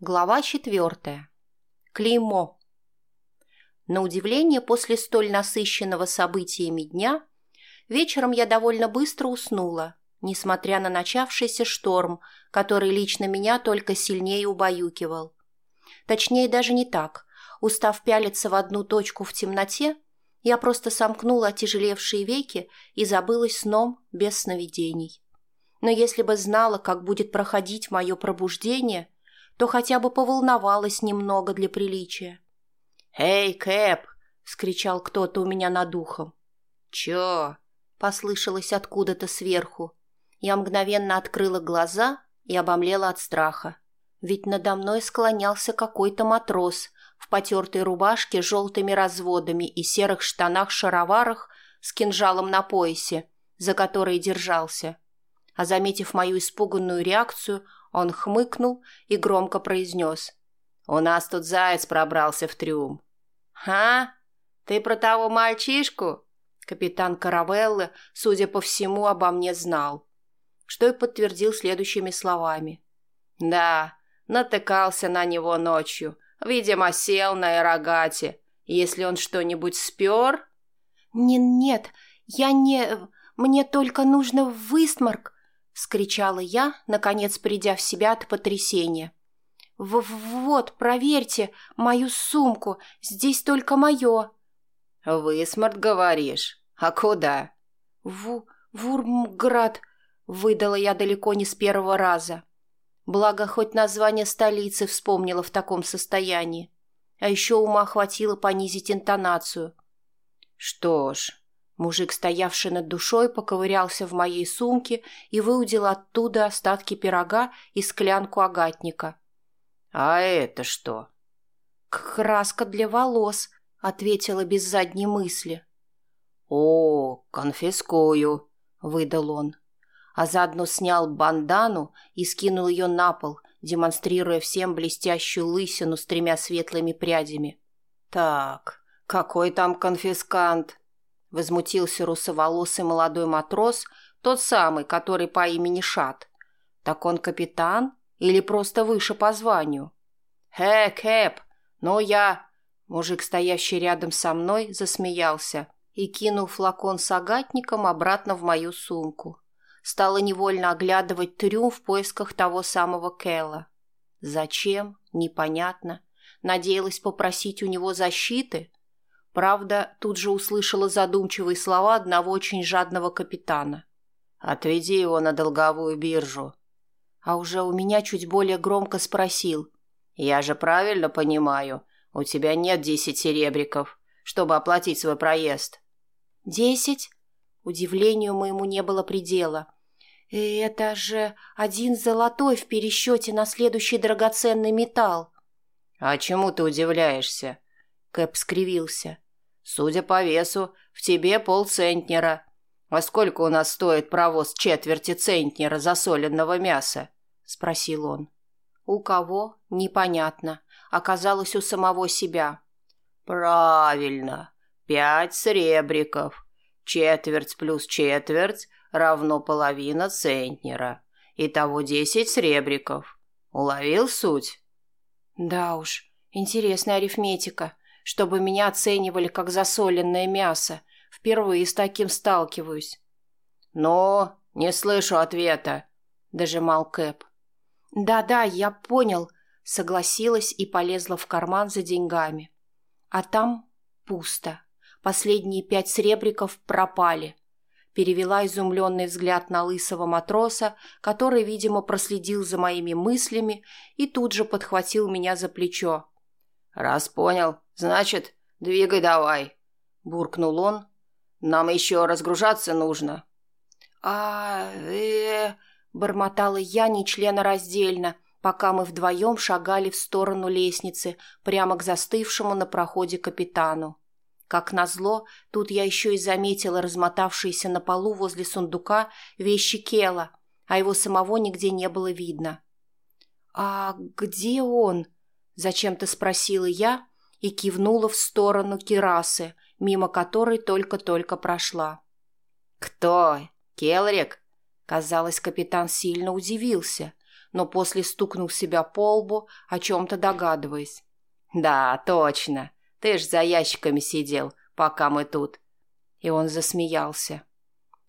Глава четвертая. Клеймо. На удивление, после столь насыщенного событиями дня, вечером я довольно быстро уснула, несмотря на начавшийся шторм, который лично меня только сильнее убаюкивал. Точнее, даже не так. Устав пялиться в одну точку в темноте, я просто сомкнула отяжелевшие веки и забылась сном без сновидений. Но если бы знала, как будет проходить мое пробуждение – то хотя бы поволновалась немного для приличия. «Эй, Кэп!» — вскричал кто-то у меня над ухом. «Чё?» — послышалось откуда-то сверху. Я мгновенно открыла глаза и обомлела от страха. Ведь надо мной склонялся какой-то матрос в потертой рубашке с желтыми разводами и серых штанах-шароварах с кинжалом на поясе, за который держался. А заметив мою испуганную реакцию, он хмыкнул и громко произнес. «У нас тут заяц пробрался в трюм». «Ха? Ты про того мальчишку?» Капитан Каравеллы, судя по всему, обо мне знал. Что и подтвердил следующими словами. «Да, натыкался на него ночью. Видимо, сел на эрогате. Если он что-нибудь спер...» «Не, «Нет, я не... Мне только нужно в Истмарк», — вскричала я, наконец придя в себя от потрясения. В «Вот, проверьте мою сумку, здесь только мое». «Высморт, говоришь? А куда?» «В... Вурмград», — выдала я далеко не с первого раза. Благо, хоть название столицы вспомнила в таком состоянии. А еще ума хватило понизить интонацию. «Что ж, Мужик, стоявший над душой, поковырялся в моей сумке и выудил оттуда остатки пирога и склянку агатника. «А это что?» «Краска для волос», — ответила без задней мысли. «О, конфискую», — выдал он, а заодно снял бандану и скинул ее на пол, демонстрируя всем блестящую лысину с тремя светлыми прядями. «Так, какой там конфискант?» Возмутился русоволосый молодой матрос, тот самый, который по имени Шат. Так он капитан или просто выше по званию? «Э, Кэп, ну я...» Мужик, стоящий рядом со мной, засмеялся и кинул флакон с агатником обратно в мою сумку. Стала невольно оглядывать трюм в поисках того самого Кэлла. Зачем? Непонятно. Надеялась попросить у него защиты? Правда, тут же услышала задумчивые слова одного очень жадного капитана. «Отведи его на долговую биржу». А уже у меня чуть более громко спросил. «Я же правильно понимаю, у тебя нет десять серебряков, чтобы оплатить свой проезд». «Десять?» Удивлению моему не было предела. «Это же один золотой в пересчете на следующий драгоценный металл». «А чему ты удивляешься?» Кэп скривился. Судя по весу, в тебе полцентнера. А сколько у нас стоит провоз четверти центнера засоленного мяса? Спросил он. У кого? Непонятно. Оказалось, у самого себя. Правильно. Пять сребриков. Четверть плюс четверть равно половина центнера. Итого десять сребриков. Уловил суть? Да уж, интересная арифметика чтобы меня оценивали как засоленное мясо. Впервые с таким сталкиваюсь. «Но не слышу ответа», — дожимал Кэп. «Да-да, я понял», — согласилась и полезла в карман за деньгами. А там пусто. Последние пять сребриков пропали. Перевела изумленный взгляд на лысого матроса, который, видимо, проследил за моими мыслями и тут же подхватил меня за плечо. «Раз понял, значит, двигай давай», — буркнул он. «Нам еще разгружаться нужно». «А, э, бормотала я нечленораздельно, пока мы вдвоем шагали в сторону лестницы, прямо к застывшему на проходе капитану. Как назло, тут я еще и заметила размотавшиеся на полу возле сундука вещи Кела, а его самого нигде не было видно. «А где он?» Зачем-то спросила я и кивнула в сторону террасы, мимо которой только-только прошла. «Кто? Келрик?» Казалось, капитан сильно удивился, но после стукнул себя по лбу, о чем-то догадываясь. «Да, точно. Ты ж за ящиками сидел, пока мы тут». И он засмеялся.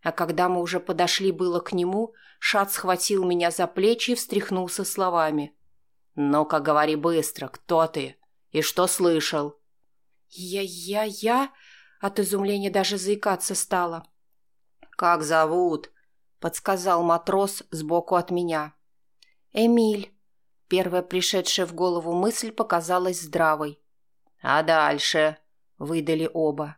А когда мы уже подошли было к нему, Шат схватил меня за плечи и встряхнулся словами. «Ну-ка, говори быстро, кто ты? И что слышал?» «Я, я, я...» От изумления даже заикаться стала. «Как зовут?» — подсказал матрос сбоку от меня. «Эмиль». Первая пришедшая в голову мысль показалась здравой. «А дальше?» — выдали оба.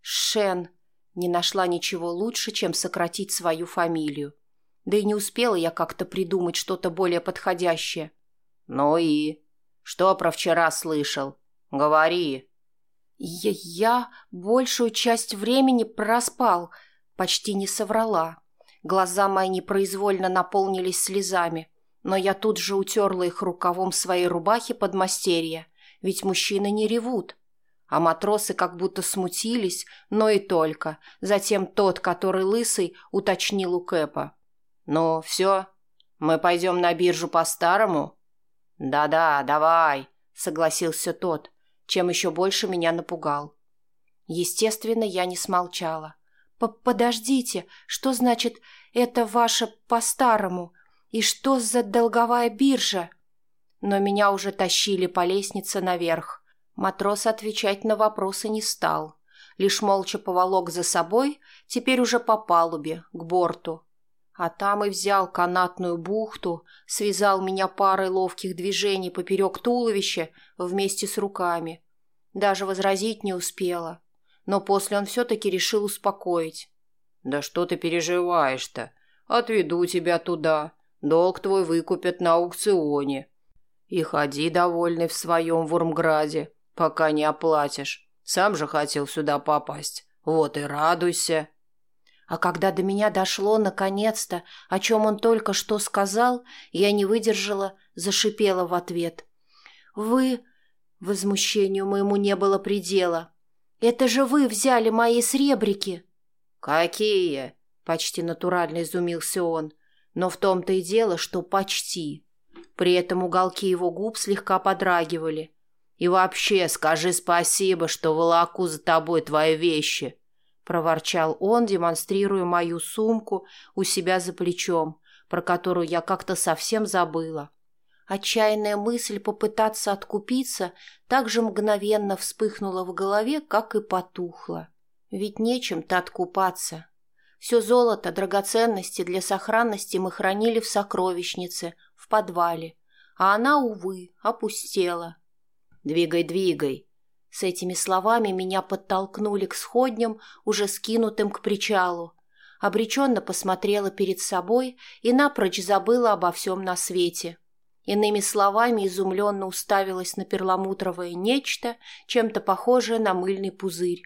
«Шен». Не нашла ничего лучше, чем сократить свою фамилию. Да и не успела я как-то придумать что-то более подходящее. «Ну и? Что про вчера слышал? Говори». Я, я большую часть времени проспал, почти не соврала. Глаза мои непроизвольно наполнились слезами, но я тут же утерла их рукавом своей рубахи под мастерья, ведь мужчины не ревут. А матросы как будто смутились, но и только. Затем тот, который лысый, уточнил у Кэпа. «Ну, все? Мы пойдем на биржу по-старому?» «Да-да, давай», — согласился тот, чем еще больше меня напугал. Естественно, я не смолчала. «Подождите, что значит «это ваше по-старому»? И что за долговая биржа?» Но меня уже тащили по лестнице наверх. Матрос отвечать на вопросы не стал. Лишь молча поволок за собой, теперь уже по палубе, к борту. А там и взял канатную бухту, связал меня парой ловких движений поперек туловища вместе с руками. Даже возразить не успела но после он все-таки решил успокоить. «Да что ты переживаешь-то? Отведу тебя туда. Долг твой выкупят на аукционе. И ходи довольный в своем Вурмграде, пока не оплатишь. Сам же хотел сюда попасть. Вот и радуйся». А когда до меня дошло, наконец-то, о чем он только что сказал, я не выдержала, зашипела в ответ. «Вы...» Возмущению моему не было предела. «Это же вы взяли мои сребрики!» «Какие?» — почти натурально изумился он. Но в том-то и дело, что почти. При этом уголки его губ слегка подрагивали. «И вообще скажи спасибо, что волоку за тобой твои вещи!» — проворчал он, демонстрируя мою сумку у себя за плечом, про которую я как-то совсем забыла. Отчаянная мысль попытаться откупиться так же мгновенно вспыхнула в голове, как и потухла. Ведь нечем-то откупаться. Все золото, драгоценности для сохранности мы хранили в сокровищнице, в подвале, а она, увы, опустела. «Двигай, двигай!» С этими словами меня подтолкнули к сходням, уже скинутым к причалу. Обреченно посмотрела перед собой и напрочь забыла обо всем на свете. Иными словами, изумленно уставилась на перламутровое нечто, чем-то похожее на мыльный пузырь,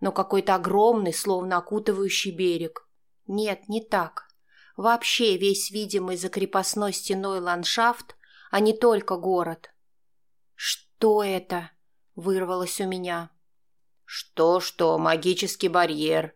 но какой-то огромный, словно окутывающий берег. Нет, не так. Вообще весь видимый за крепостной стеной ландшафт, а не только город. «Что это?» — вырвалось у меня. «Что-что, магический барьер».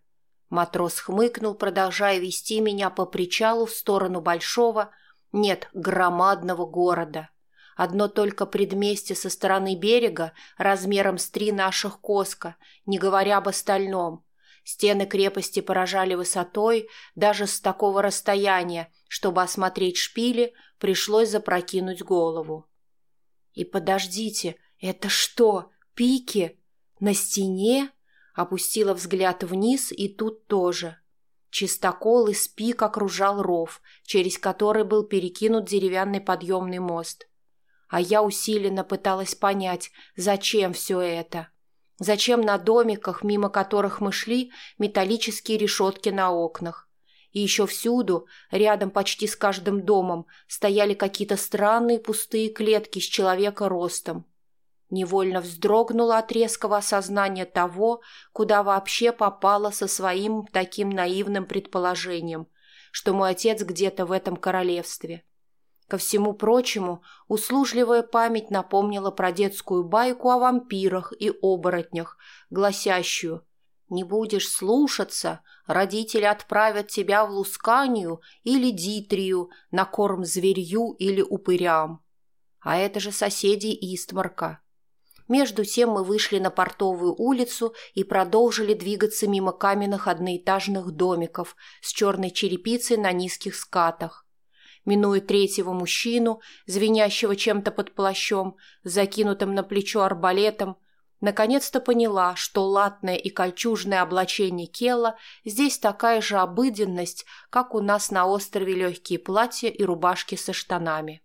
Матрос хмыкнул, продолжая вести меня по причалу в сторону большого, нет громадного города. Одно только предместье со стороны берега размером с три наших коска, не говоря об остальном. Стены крепости поражали высотой, даже с такого расстояния, чтобы осмотреть шпили, пришлось запрокинуть голову. И подождите, это что, пики? На стене? Опустила взгляд вниз, и тут тоже. Чистокол из пик окружал ров, через который был перекинут деревянный подъемный мост. А я усиленно пыталась понять, зачем все это. Зачем на домиках, мимо которых мы шли, металлические решетки на окнах. И еще всюду, рядом почти с каждым домом, стояли какие-то странные пустые клетки с человека ростом. Невольно вздрогнула от резкого осознания того, куда вообще попала со своим таким наивным предположением, что мой отец где-то в этом королевстве. Ко всему прочему, услужливая память напомнила про детскую байку о вампирах и оборотнях, гласящую Не будешь слушаться, родители отправят тебя в Лусканию или Дитрию на корм зверью или упырям. А это же соседи Истмарка. Между тем мы вышли на портовую улицу и продолжили двигаться мимо каменных одноэтажных домиков с черной черепицей на низких скатах. Минуя третьего мужчину, звенящего чем-то под плащом, закинутым на плечо арбалетом, наконец-то поняла, что латное и кольчужное облачение Кела здесь такая же обыденность, как у нас на острове легкие платья и рубашки со штанами.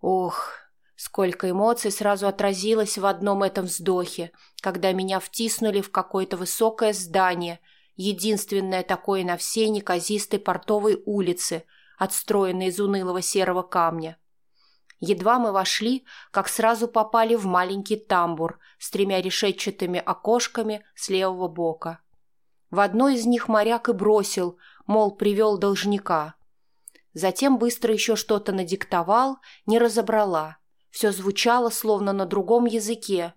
Ох, Сколько эмоций сразу отразилось в одном этом вздохе, когда меня втиснули в какое-то высокое здание, единственное такое на всей неказистой портовой улице, отстроенной из унылого серого камня. Едва мы вошли, как сразу попали в маленький тамбур с тремя решетчатыми окошками с левого бока. В одно из них моряк и бросил, мол, привел должника. Затем быстро еще что-то надиктовал, не разобрала – все звучало словно на другом языке,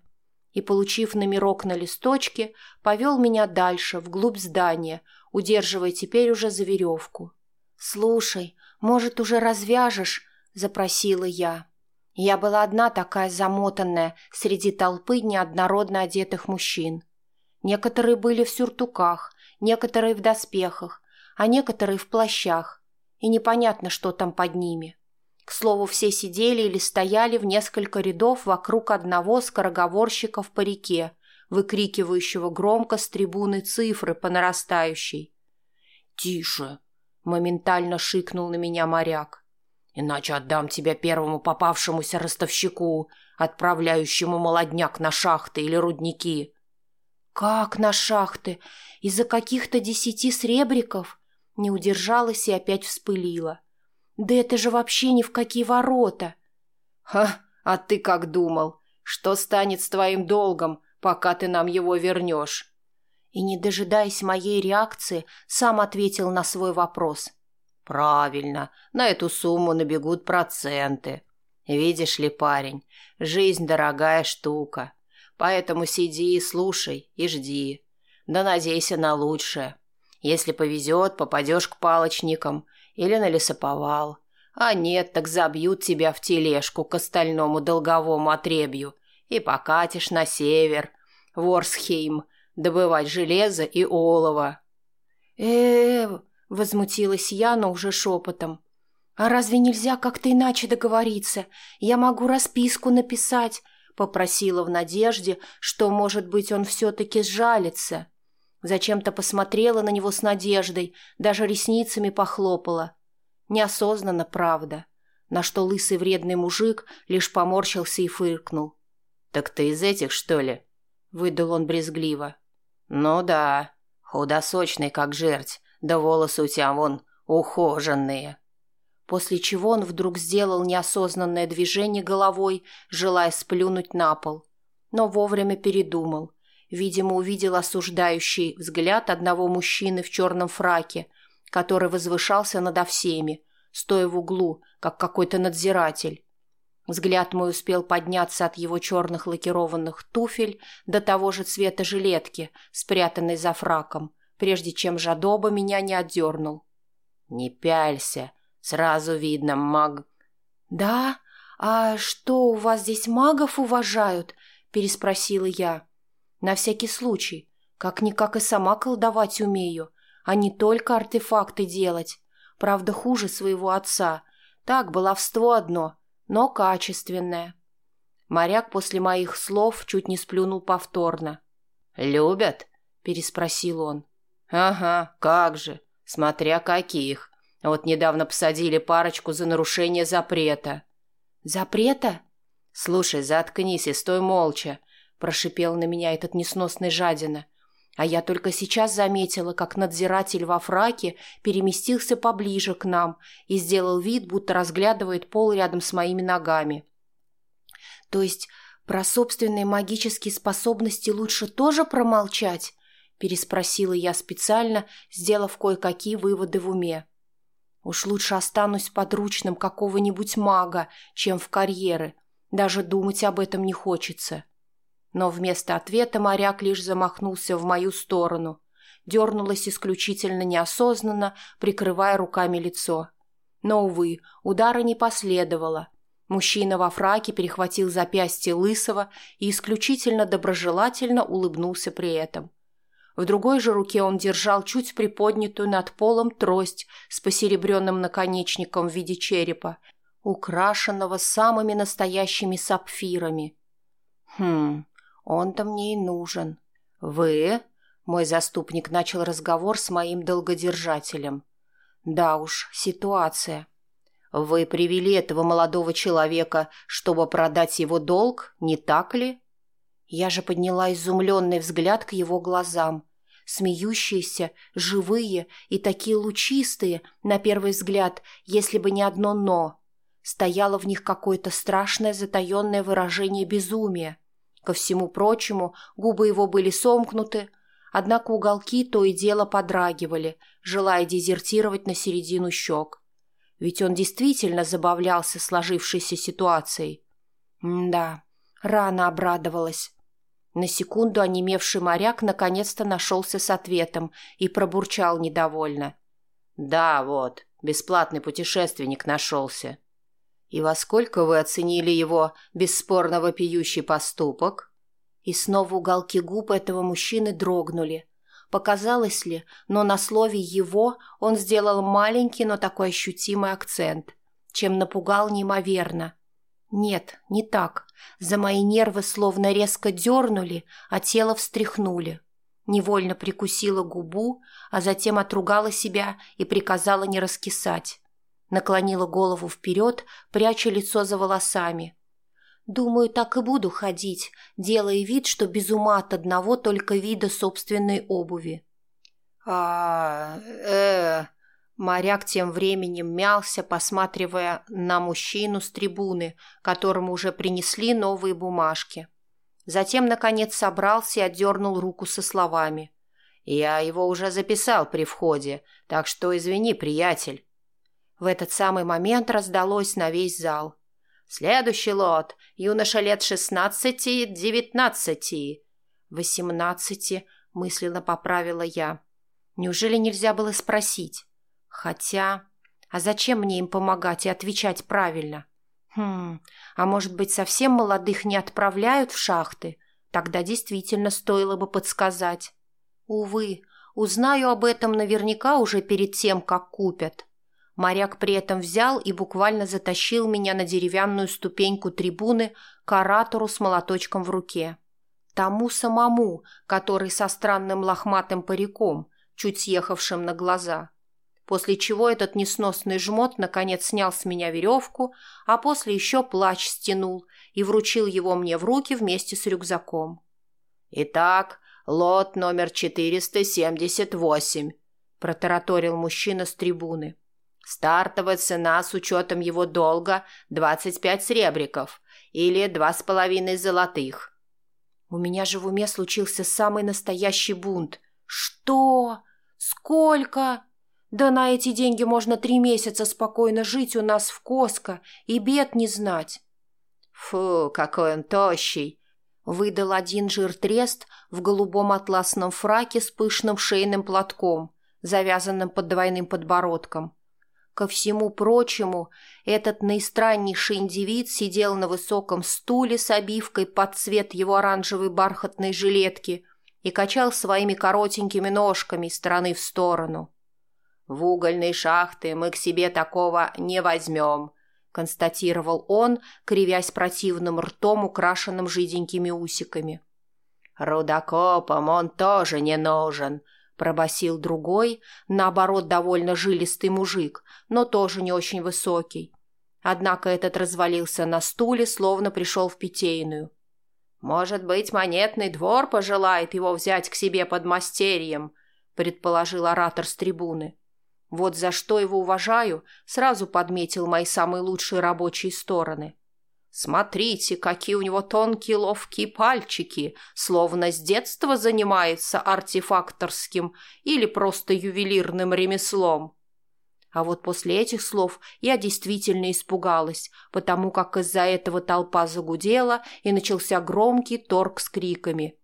и, получив номерок на листочке, повел меня дальше, вглубь здания, удерживая теперь уже за веревку. «Слушай, может, уже развяжешь?» – запросила я. Я была одна такая замотанная среди толпы неоднородно одетых мужчин. Некоторые были в сюртуках, некоторые в доспехах, а некоторые в плащах, и непонятно, что там под ними. К слову, все сидели или стояли в несколько рядов вокруг одного скороговорщика в парике, выкрикивающего громко с трибуны цифры по нарастающей. «Тише!» — моментально шикнул на меня моряк. «Иначе отдам тебя первому попавшемуся ростовщику, отправляющему молодняк на шахты или рудники». «Как на шахты? Из-за каких-то десяти сребриков?» Не удержалась и опять вспылила. Да это же вообще ни в какие ворота. Ха, а ты как думал? Что станет с твоим долгом, пока ты нам его вернешь? И, не дожидаясь моей реакции, сам ответил на свой вопрос. Правильно, на эту сумму набегут проценты. Видишь ли, парень, жизнь дорогая штука. Поэтому сиди и слушай, и жди. Да надейся на лучшее. Если повезет, попадешь к палочникам – или на лесоповал. А нет, так забьют тебя в тележку к остальному долговому отребью и покатишь на север, в Орсхейм, добывать железо и олово. э, -э, возмутилась я, но уже шепотом. «А разве нельзя как-то иначе договориться? Я могу расписку написать», — попросила в надежде, что, может быть, он все-таки сжалится. Зачем-то посмотрела на него с надеждой, даже ресницами похлопала. Неосознанно, правда. На что лысый вредный мужик лишь поморщился и фыркнул. «Так ты из этих, что ли?» — выдал он брезгливо. «Ну да, худосочный, как жерть, да волосы у тебя вон ухоженные». После чего он вдруг сделал неосознанное движение головой, желая сплюнуть на пол. Но вовремя передумал — Видимо, увидел осуждающий взгляд одного мужчины в черном фраке, который возвышался надо всеми, стоя в углу, как какой-то надзиратель. Взгляд мой успел подняться от его черных лакированных туфель до того же цвета жилетки, спрятанной за фраком, прежде чем жадоба меня не отдернул. «Не пялься, сразу видно, маг...» «Да? А что, у вас здесь магов уважают?» – переспросила я. На всякий случай. Как-никак и сама колдовать умею, а не только артефакты делать. Правда, хуже своего отца. Так, баловство одно, но качественное. Моряк после моих слов чуть не сплюнул повторно. «Любят?» – переспросил он. «Ага, как же, смотря каких. Вот недавно посадили парочку за нарушение запрета». «Запрета?» «Слушай, заткнись и стой молча прошипел на меня этот несносный жадина. А я только сейчас заметила, как надзиратель во фраке переместился поближе к нам и сделал вид, будто разглядывает пол рядом с моими ногами. То есть про собственные магические способности лучше тоже промолчать? переспросила я специально, сделав кое-какие выводы в уме. Уж лучше останусь подручным какого-нибудь мага, чем в карьеры. Даже думать об этом не хочется. Но вместо ответа моряк лишь замахнулся в мою сторону. Дернулась исключительно неосознанно, прикрывая руками лицо. Но, увы, удара не последовало. Мужчина во фраке перехватил запястье Лысого и исключительно доброжелательно улыбнулся при этом. В другой же руке он держал чуть приподнятую над полом трость с посеребренным наконечником в виде черепа, украшенного самыми настоящими сапфирами. «Хм, он-то мне и нужен. Вы?» Мой заступник начал разговор с моим долгодержателем. «Да уж, ситуация. Вы привели этого молодого человека, чтобы продать его долг, не так ли?» Я же подняла изумленный взгляд к его глазам. Смеющиеся, живые и такие лучистые, на первый взгляд, если бы не одно «но». Стояло в них какое-то страшное затаенное выражение безумия. Ко всему прочему, губы его были сомкнуты, однако уголки то и дело подрагивали, желая дезертировать на середину щек. Ведь он действительно забавлялся сложившейся ситуацией. Да, рано обрадовалась. На секунду онемевший моряк наконец-то нашелся с ответом и пробурчал недовольно. «Да, вот, бесплатный путешественник нашелся. И во сколько вы оценили его бесспорно вопиющий поступок?» И снова уголки губ этого мужчины дрогнули. Показалось ли, но на слове «его» он сделал маленький, но такой ощутимый акцент, чем напугал неимоверно. Нет, не так. За мои нервы словно резко дернули, а тело встряхнули. Невольно прикусила губу, а затем отругала себя и приказала не раскисать. Наклонила голову вперед, пряча лицо за волосами. Думаю, так и буду ходить, делая вид, что без ума от одного только вида собственной обуви. а э Моряк тем временем мялся, посматривая на мужчину с трибуны, которому уже принесли новые бумажки. Затем, наконец, собрался и отдернул руку со словами. «Я его уже записал при входе, так что извини, приятель». В этот самый момент раздалось на весь зал. «Следующий лот. Юноша лет шестнадцати-девятнадцати». «Восемнадцати», — мысленно поправила я. «Неужели нельзя было спросить?» Хотя... А зачем мне им помогать и отвечать правильно? Хм, а может быть, совсем молодых не отправляют в шахты? Тогда действительно стоило бы подсказать. Увы, узнаю об этом наверняка уже перед тем, как купят. Моряк при этом взял и буквально затащил меня на деревянную ступеньку трибуны к оратору с молоточком в руке. Тому самому, который со странным лохматым париком, чуть съехавшим на глаза после чего этот несносный жмот наконец снял с меня веревку, а после еще плащ стянул и вручил его мне в руки вместе с рюкзаком. «Итак, лот номер 478», – протараторил мужчина с трибуны. «Стартовая цена с учетом его долга – 25 сребриков или два с половиной золотых». У меня же в уме случился самый настоящий бунт. «Что? Сколько?» Да на эти деньги можно три месяца спокойно жить у нас в Коско и бед не знать. Фу, какой он тощий! Выдал один жир-трест в голубом атласном фраке с пышным шейным платком, завязанным под двойным подбородком. Ко всему прочему, этот наистраннейший индивид сидел на высоком стуле с обивкой под цвет его оранжевой бархатной жилетки и качал своими коротенькими ножками из стороны в сторону. «В угольные шахты мы к себе такого не возьмем», — констатировал он, кривясь противным ртом, украшенным жиденькими усиками. «Рудокопам он тоже не нужен», — пробасил другой, наоборот, довольно жилистый мужик, но тоже не очень высокий. Однако этот развалился на стуле, словно пришел в питейную. «Может быть, монетный двор пожелает его взять к себе под мастерьем», — предположил оратор с трибуны. Вот за что его уважаю, сразу подметил мои самые лучшие рабочие стороны. Смотрите, какие у него тонкие ловкие пальчики, словно с детства занимается артефакторским или просто ювелирным ремеслом. А вот после этих слов я действительно испугалась, потому как из-за этого толпа загудела и начался громкий торг с криками.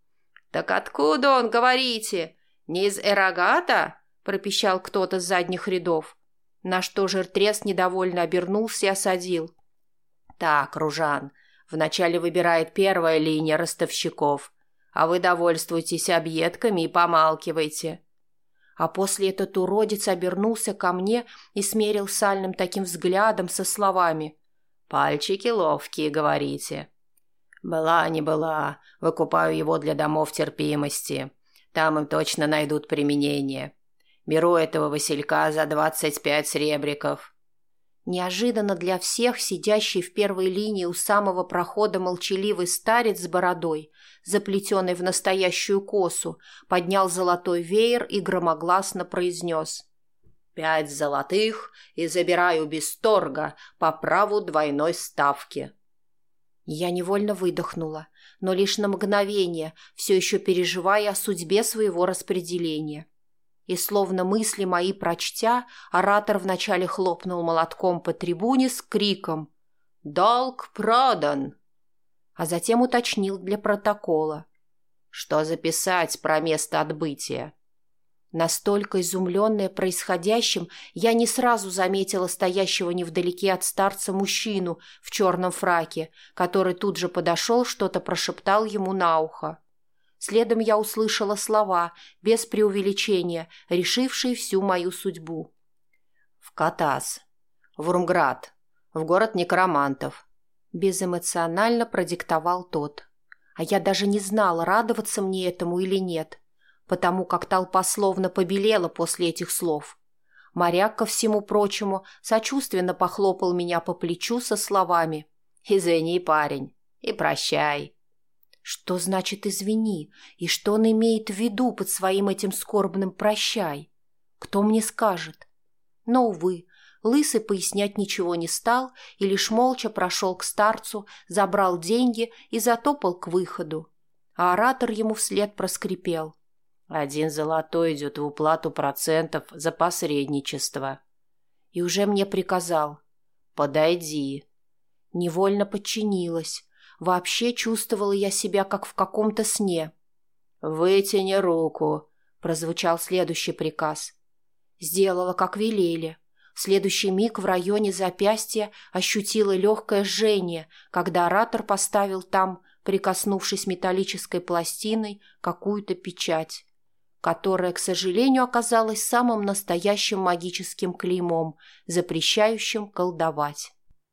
«Так откуда он, говорите? Не из Эрогата?» – пропищал кто-то с задних рядов. На что жертрес недовольно обернулся и осадил. «Так, Ружан, вначале выбирает первая линия ростовщиков, а вы довольствуйтесь объедками и помалкивайте». А после этот уродец обернулся ко мне и смерил сальным таким взглядом со словами «Пальчики ловкие, говорите». «Была не была, выкупаю его для домов терпимости. Там им точно найдут применение. Беру этого Василька за двадцать пять сребриков». Неожиданно для всех сидящий в первой линии у самого прохода молчаливый старец с бородой, заплетенный в настоящую косу, поднял золотой веер и громогласно произнес «Пять золотых и забираю без торга по праву двойной ставки». Я невольно выдохнула, но лишь на мгновение, все еще переживая о судьбе своего распределения. И словно мысли мои прочтя, оратор вначале хлопнул молотком по трибуне с криком «Долг продан!», а затем уточнил для протокола. «Что записать про место отбытия?» Настолько изумленная происходящим, я не сразу заметила стоящего невдалеке от старца мужчину в черном фраке, который тут же подошел, что-то прошептал ему на ухо. Следом я услышала слова, без преувеличения, решившие всю мою судьбу. «В Катас. В Урмград. В город некромантов». Безэмоционально продиктовал тот. А я даже не знала, радоваться мне этому или нет, потому как толпа словно побелела после этих слов. Моряк, ко всему прочему, сочувственно похлопал меня по плечу со словами «Извини, парень, и прощай». Что значит «извини» и что он имеет в виду под своим этим скорбным «прощай»? Кто мне скажет? Но, увы, Лысый пояснять ничего не стал и лишь молча прошел к старцу, забрал деньги и затопал к выходу. А оратор ему вслед проскрипел. «Один золотой идет в уплату процентов за посредничество». И уже мне приказал «Подойди». Невольно подчинилась, Вообще чувствовала я себя как в каком-то сне. «Вытяни руку», — прозвучал следующий приказ. Сделала, как велели. В следующий миг в районе запястья ощутила легкое жжение, когда оратор поставил там, прикоснувшись металлической пластиной, какую-то печать, которая, к сожалению, оказалась самым настоящим магическим клеймом, запрещающим колдовать.